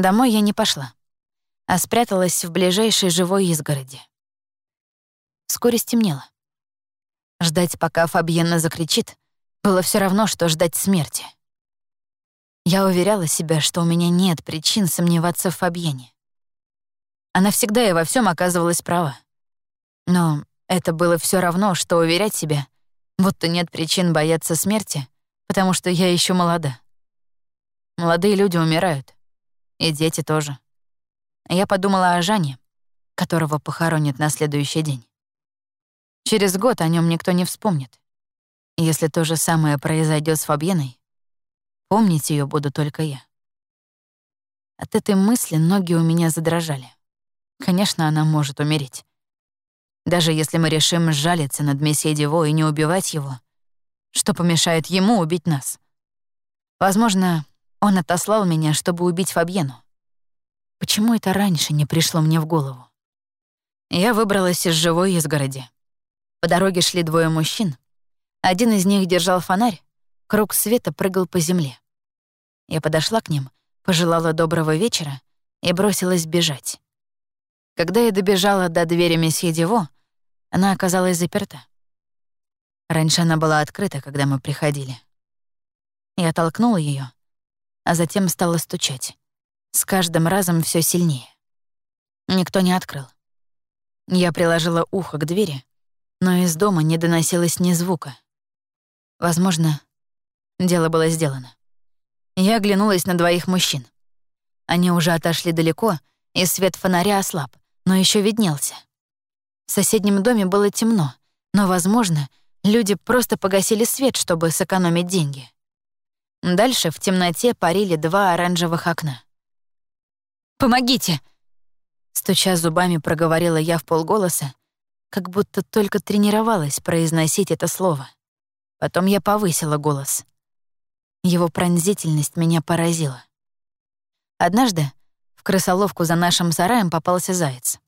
Домой я не пошла, а спряталась в ближайшей живой изгороди. Вскоре стемнело. Ждать, пока Фабьена закричит, было все равно, что ждать смерти. Я уверяла себя, что у меня нет причин сомневаться в Фабьене. Она всегда и во всем оказывалась права. Но это было все равно, что уверять себя, будто нет причин бояться смерти, потому что я еще молода. Молодые люди умирают. И дети тоже. Я подумала о Жане, которого похоронят на следующий день. Через год о нем никто не вспомнит. Если то же самое произойдет с Фабьеной, помнить ее буду только я. От этой мысли ноги у меня задрожали. Конечно, она может умереть. Даже если мы решим сжалиться над месье Диво и не убивать его, что помешает ему убить нас? Возможно, он отослал меня, чтобы убить Фабьену. Почему это раньше не пришло мне в голову? Я выбралась из живой изгороди. По дороге шли двое мужчин. Один из них держал фонарь, круг света прыгал по земле. Я подошла к ним, пожелала доброго вечера и бросилась бежать. Когда я добежала до двери месье Диво, она оказалась заперта. Раньше она была открыта, когда мы приходили. Я толкнула ее, а затем стала стучать. С каждым разом все сильнее. Никто не открыл. Я приложила ухо к двери, но из дома не доносилось ни звука. Возможно, дело было сделано. Я оглянулась на двоих мужчин. Они уже отошли далеко, и свет фонаря ослаб, но еще виднелся. В соседнем доме было темно, но, возможно, люди просто погасили свет, чтобы сэкономить деньги. Дальше в темноте парили два оранжевых окна. «Помогите!» Стуча зубами, проговорила я в полголоса, как будто только тренировалась произносить это слово. Потом я повысила голос. Его пронзительность меня поразила. Однажды в крысоловку за нашим сараем попался заяц.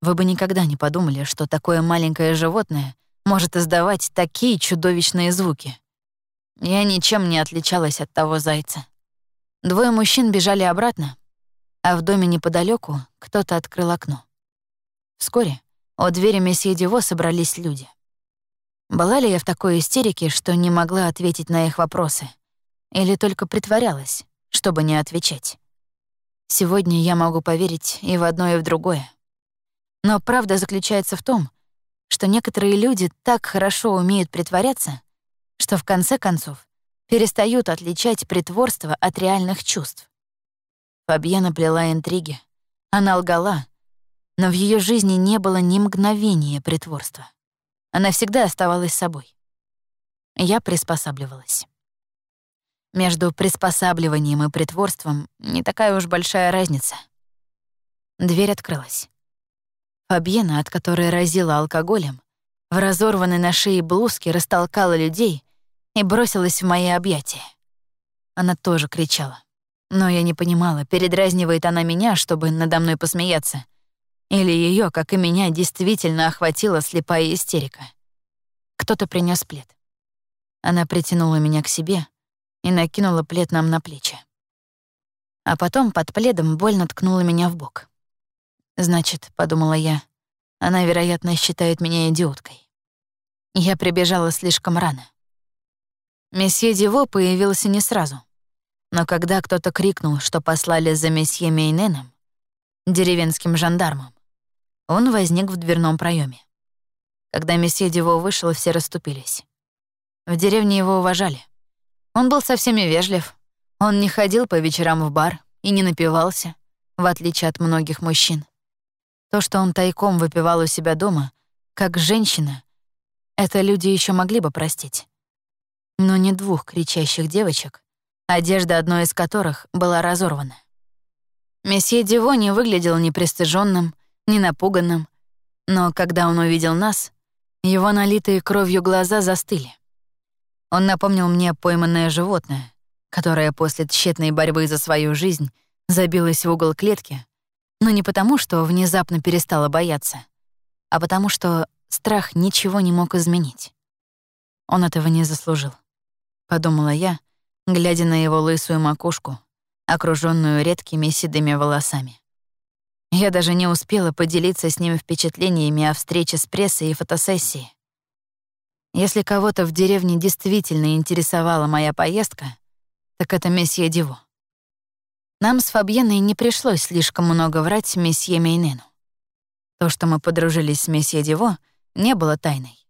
Вы бы никогда не подумали, что такое маленькое животное может издавать такие чудовищные звуки. Я ничем не отличалась от того зайца. Двое мужчин бежали обратно, а в доме неподалеку кто-то открыл окно. Вскоре у двери месье Диво собрались люди. Была ли я в такой истерике, что не могла ответить на их вопросы? Или только притворялась, чтобы не отвечать? Сегодня я могу поверить и в одно, и в другое. Но правда заключается в том, что некоторые люди так хорошо умеют притворяться, что в конце концов перестают отличать притворство от реальных чувств. Фабьена плела интриги. Она лгала, но в ее жизни не было ни мгновения притворства. Она всегда оставалась собой. Я приспосабливалась. Между приспосабливанием и притворством не такая уж большая разница. Дверь открылась. Фабьена, от которой разила алкоголем, в разорванной на шее блузке растолкала людей и бросилась в мои объятия. Она тоже кричала. Но я не понимала, передразнивает она меня, чтобы надо мной посмеяться, или ее, как и меня, действительно охватила слепая истерика. Кто-то принес плед. Она притянула меня к себе и накинула плед нам на плечи. А потом под пледом больно ткнула меня в бок. Значит, подумала я, она, вероятно, считает меня идиоткой. Я прибежала слишком рано. Месье Диво появился не сразу. Но когда кто-то крикнул, что послали за месье Мейненом, деревенским жандармом, он возник в дверном проеме. Когда месье Диво вышел, все расступились. В деревне его уважали. Он был со всеми вежлив. Он не ходил по вечерам в бар и не напивался, в отличие от многих мужчин. То, что он тайком выпивал у себя дома, как женщина, это люди еще могли бы простить но не двух кричащих девочек, одежда одной из которых была разорвана. Месье Диво не выглядел ни пристыженным, ни напуганным, но когда он увидел нас, его налитые кровью глаза застыли. Он напомнил мне пойманное животное, которое после тщетной борьбы за свою жизнь забилось в угол клетки, но не потому, что внезапно перестало бояться, а потому что страх ничего не мог изменить. Он этого не заслужил подумала я, глядя на его лысую макушку, окруженную редкими седыми волосами. Я даже не успела поделиться с ним впечатлениями о встрече с прессой и фотосессии. Если кого-то в деревне действительно интересовала моя поездка, так это месье Диво. Нам с Фабьеной не пришлось слишком много врать месье Мейнену. То, что мы подружились с месье Диво, не было тайной.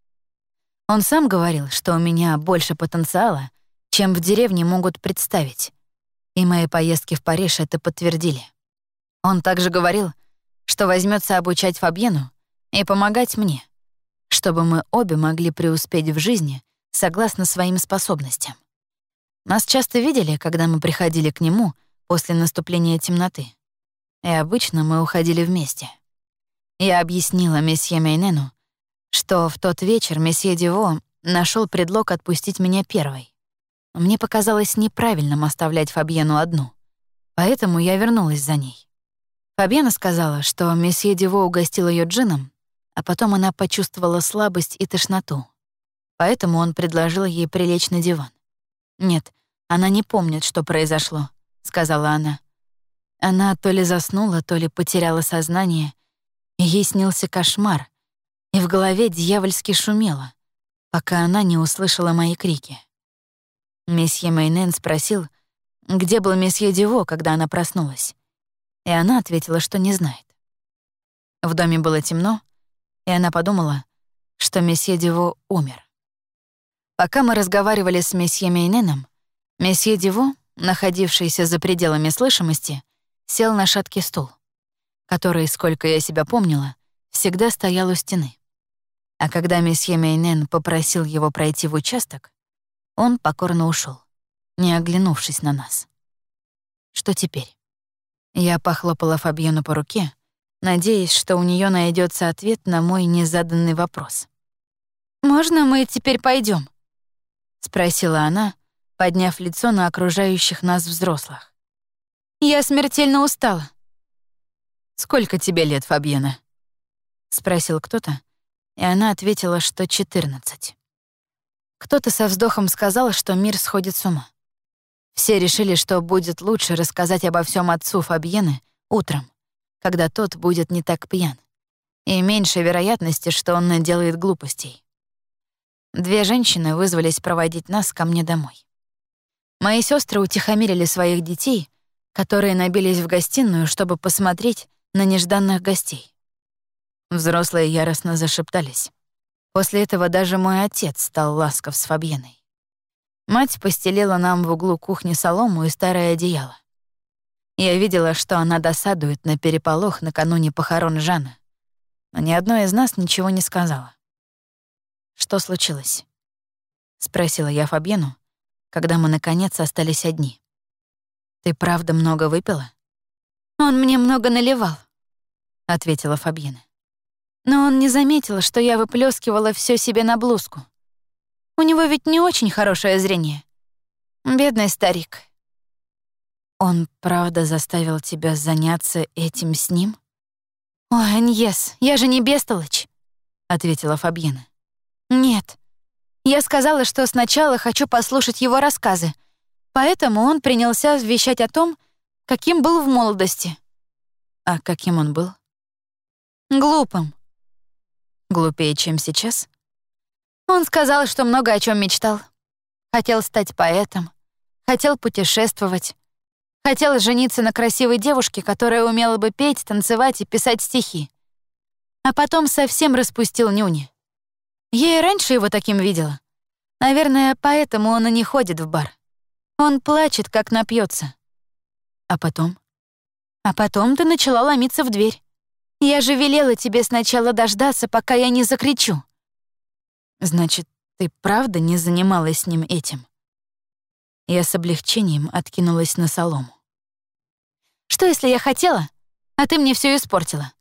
Он сам говорил, что у меня больше потенциала, чем в деревне могут представить. И мои поездки в Париж это подтвердили. Он также говорил, что возьмется обучать Фабьену и помогать мне, чтобы мы обе могли преуспеть в жизни согласно своим способностям. Нас часто видели, когда мы приходили к нему после наступления темноты. И обычно мы уходили вместе. Я объяснила месье Мейнену, что в тот вечер месье Диво нашел предлог отпустить меня первой. Мне показалось неправильным оставлять Фабьену одну, поэтому я вернулась за ней. Фабьена сказала, что месье Диво угостил ее джином, а потом она почувствовала слабость и тошноту. Поэтому он предложил ей прилечь на диван. «Нет, она не помнит, что произошло», — сказала она. Она то ли заснула, то ли потеряла сознание, ей снился кошмар, и в голове дьявольски шумело, пока она не услышала мои крики. Месье Мейнен спросил, где был месье Диво, когда она проснулась, и она ответила, что не знает. В доме было темно, и она подумала, что месье Диво умер. Пока мы разговаривали с месье Мейненом, месье Диво, находившийся за пределами слышимости, сел на шаткий стул, который, сколько я себя помнила, всегда стоял у стены. А когда месье Мейнен попросил его пройти в участок, он покорно ушел, не оглянувшись на нас. Что теперь? Я похлопала Фабьену по руке, надеясь, что у нее найдется ответ на мой незаданный вопрос. «Можно мы теперь пойдем? спросила она, подняв лицо на окружающих нас взрослых. «Я смертельно устала». «Сколько тебе лет, Фабьена?» — спросил кто-то, и она ответила, что 14. Кто-то со вздохом сказал, что мир сходит с ума. Все решили, что будет лучше рассказать обо всем отцу Фабьены утром, когда тот будет не так пьян, и меньше вероятности, что он наделает глупостей. Две женщины вызвались проводить нас ко мне домой. Мои сестры утихомирили своих детей, которые набились в гостиную, чтобы посмотреть на нежданных гостей. Взрослые яростно зашептались. После этого даже мой отец стал ласков с Фабьеной. Мать постелила нам в углу кухни солому и старое одеяло. Я видела, что она досадует на переполох накануне похорон Жана, но ни одной из нас ничего не сказала. «Что случилось?» — спросила я Фабьену, когда мы, наконец, остались одни. «Ты правда много выпила?» «Он мне много наливал», — ответила Фабьена. Но он не заметил, что я выплескивала все себе на блузку. У него ведь не очень хорошее зрение. Бедный старик. Он правда заставил тебя заняться этим с ним? «Ой, Аньес, я же не бестолочь», — ответила Фабьена. «Нет. Я сказала, что сначала хочу послушать его рассказы, поэтому он принялся вещать о том, каким был в молодости». «А каким он был?» «Глупым. Глупее, чем сейчас? Он сказал, что много о чем мечтал. Хотел стать поэтом, хотел путешествовать, хотел жениться на красивой девушке, которая умела бы петь, танцевать и писать стихи. А потом совсем распустил нюни. Я и раньше его таким видела. Наверное, поэтому он и не ходит в бар. Он плачет, как напьется. А потом? А потом ты начала ломиться в дверь. Я же велела тебе сначала дождаться, пока я не закричу. Значит, ты правда не занималась с ним этим? Я с облегчением откинулась на солому. Что, если я хотела, а ты мне все испортила?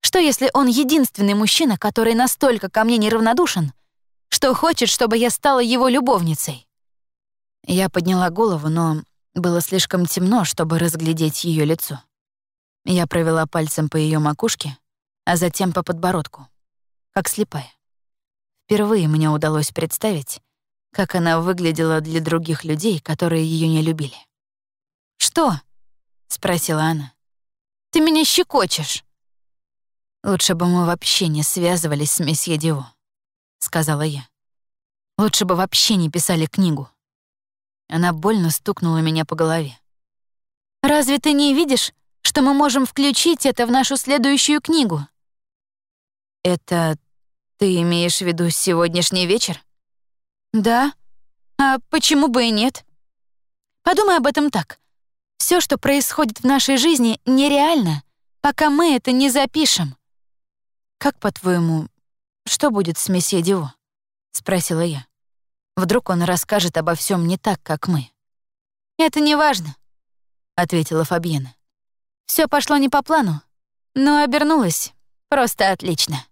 Что, если он единственный мужчина, который настолько ко мне неравнодушен, что хочет, чтобы я стала его любовницей? Я подняла голову, но было слишком темно, чтобы разглядеть ее лицо. Я провела пальцем по ее макушке, а затем по подбородку, как слепая. Впервые мне удалось представить, как она выглядела для других людей, которые ее не любили. «Что?» спросила она. «Ты меня щекочешь». «Лучше бы мы вообще не связывались с месье Дио», — сказала я. «Лучше бы вообще не писали книгу». Она больно стукнула меня по голове. «Разве ты не видишь, что мы можем включить это в нашу следующую книгу?» «Это ты имеешь в виду сегодняшний вечер?» «Да. А почему бы и нет?» «Подумай об этом так. Все, что происходит в нашей жизни, нереально, пока мы это не запишем». «Как, по-твоему, что будет с месье Диво?» — спросила я. «Вдруг он расскажет обо всем не так, как мы». «Это не важно», — ответила Фабьена. Все пошло не по плану, но обернулось просто отлично.